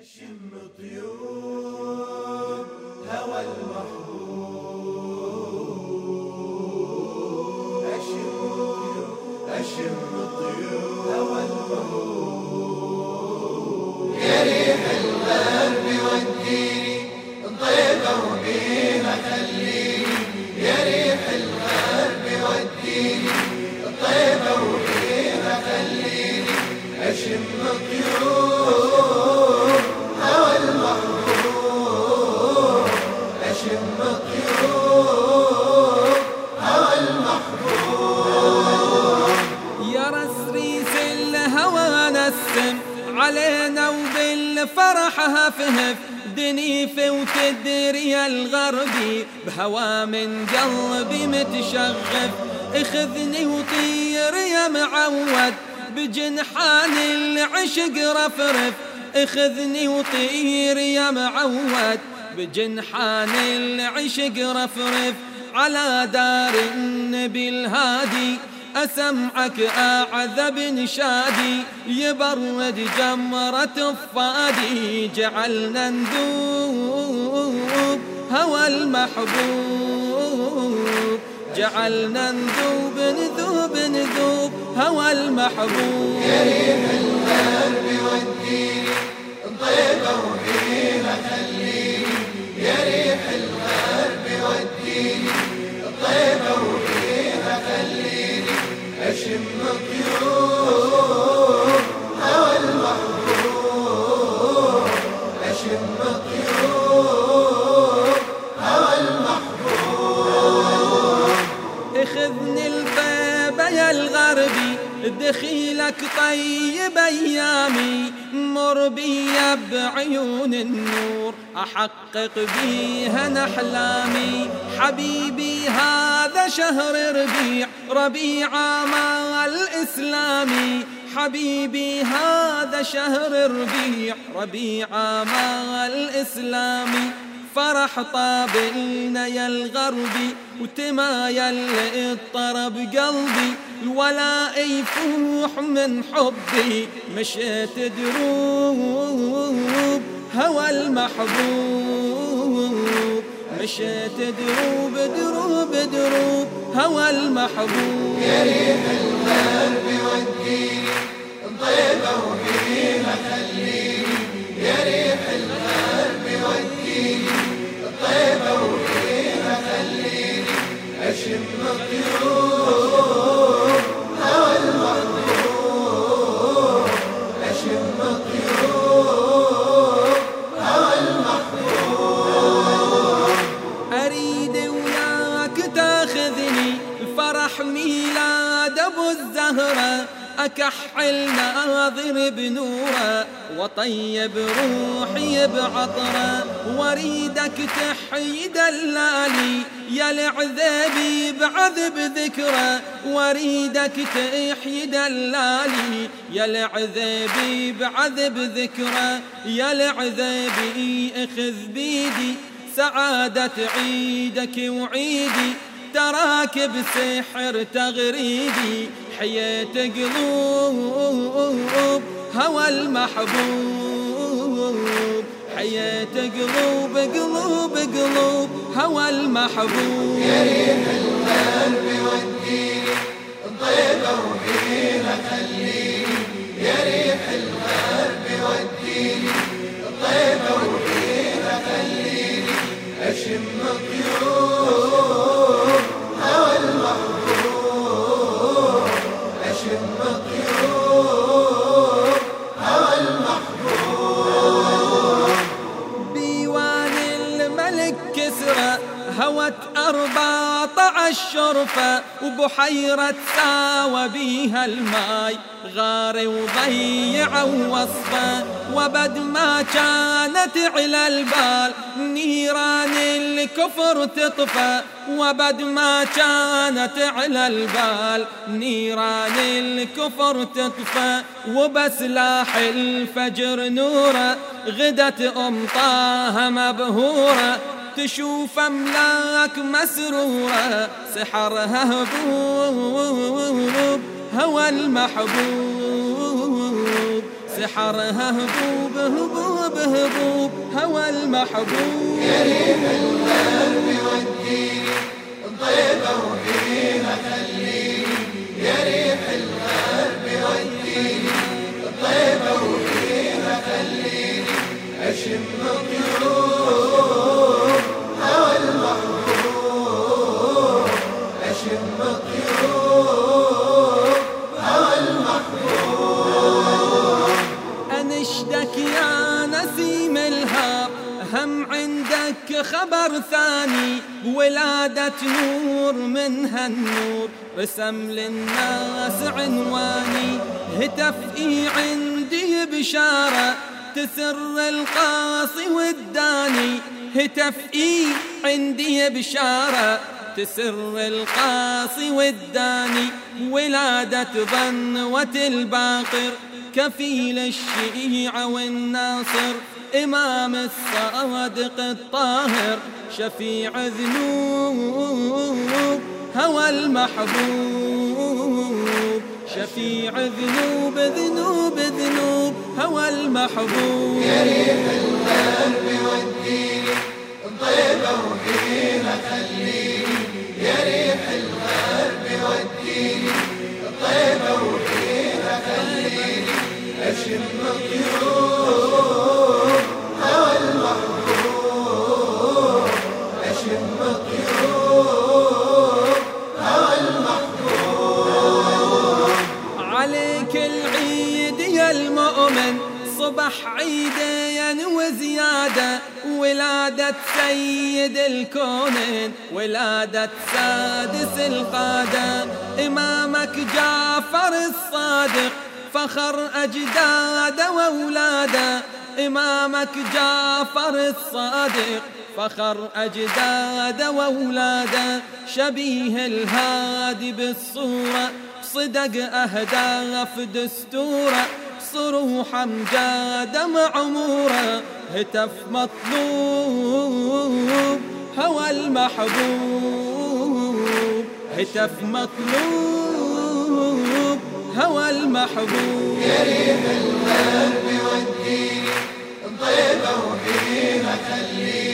أشم طيور هوى المحبوب. أشم طيور أشم طيور هوى المحبوب. علينا وبالفرح هفهف دنيفي وتدري الغربي بهوى من قلبي متشغف. اخذني وطير يا معود بجنحان العشق رفرف. اخذني وطير يا معود بجنحان العشق رفرف. على دار النبي الهادي أسمعك أعذب نشادي يبرد جمرة الفادي. جعلنا ندوب هوى المحبوب. جعلنا ندوب نذوب نذوب هوى المحبوب. يا طيب ايامي مر بيا بعيون النور أحقق بيها احلامي حبيبي هذا شهر ربيع ربيع مع الاسلامي حبيبي هذا شهر ربيع ربيع مع الاسلامي فرح طابلنا يا الغربي وتمايل الطرب قلبي. ولا يفوح من حبي مشيت دروب هوى المحبوب. مشيت دروب دروب دروب هوى المحبوب. ريح الغرب وديني طيبة وبيها خليني أكحل ناظر بنوره وطيب روحي بعطره وأريدك تحيي دلالي يا العذابي بعذب ذكره وأريدك تحيي دلالي يا العذابي بعذب ذكره يا العذابي اخذ بيدي سعادة عيدك وعيدي. تراك بسحر تغريدي حياة قلوب هوى المحبوب. حياة قلوب قلوب قلوب هوى المحبوب. يا ريح الغرب وديني طيبة وبيها خليني يا ريح الغرب وديني. هوت أربعة الشرفة وبحيرة ساوى بيها الماي. غار وضيع وصفة وبد ما كانت على البال. نيران الكفر تطفى وبد ما كانت على البال. نيران الكفر تطفى وبسلاح الفجر نوره غدت أم مبهوره تشوف أملاك مسرورة سحرها هبوب هوى المحبوب. بحرها هبوب هبوب هبوب هوى المحبوب. ريح القلب وديني طيبة وفيها خليني يا ريح القلب وديني طيبة وفيها خليني أشم هم عندك خبر ثاني ولادة نور من هالنور رسم للناس عنواني هتف إي عندي بشارة. تسر القاصي والداني هتف إي عندي بشارة. تسر القاصي والداني ولادة ظنوة الباقر. كفيل الشيعة والناصر. إمام الصادق الطاهر شفيع ذنوب هوى المحبوب. شفيع ذنوب ذنوب ذنوب هوى المحبوب. ريح القلب وديني طيبة وفيها خليني وزيادة ولادة سيد الكونين ولادة سادس القادة. إمامك جعفر الصادق فخر أجداد وأولاده. إمامك جعفر الصادق فخر أجداد وأولاده. شبيه الهادي بالصورة صدق أهداف دستورة. صروح أمجاد معمورة هتف مطلوب هوى المحبوب. هتف مطلوب هوى المحبوب. كريم القلب والدين طيبة وفيها خليني